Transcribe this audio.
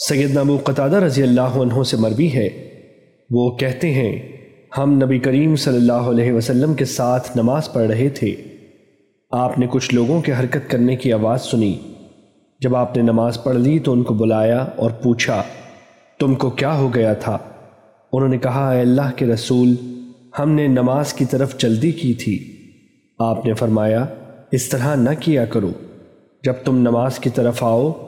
سیدنا ابو قطادہ رضی اللہ عنہ سے مروی ہے۔ وہ کہتے ہیں، ہم نبی کریم صلی اللہ علیہ وسلم کے ساتھ نماز پڑھ رہے تھے۔ آپ نے کچھ لوگوں کے حرکت کرنے کی آواز سنی۔ جب آپ نے نماز پڑھ لی تو ان کو بلایا اور پوچھا، تم کو کیا ہو گیا تھا؟ انہوں نے کہا، اے اللہ کے رسول، ہم نے نماز کی طرف جلدی کی تھی۔ آپ نے فرمایا، اس طرح نہ کیا کرو۔ جب تم نماز کی طرف آؤ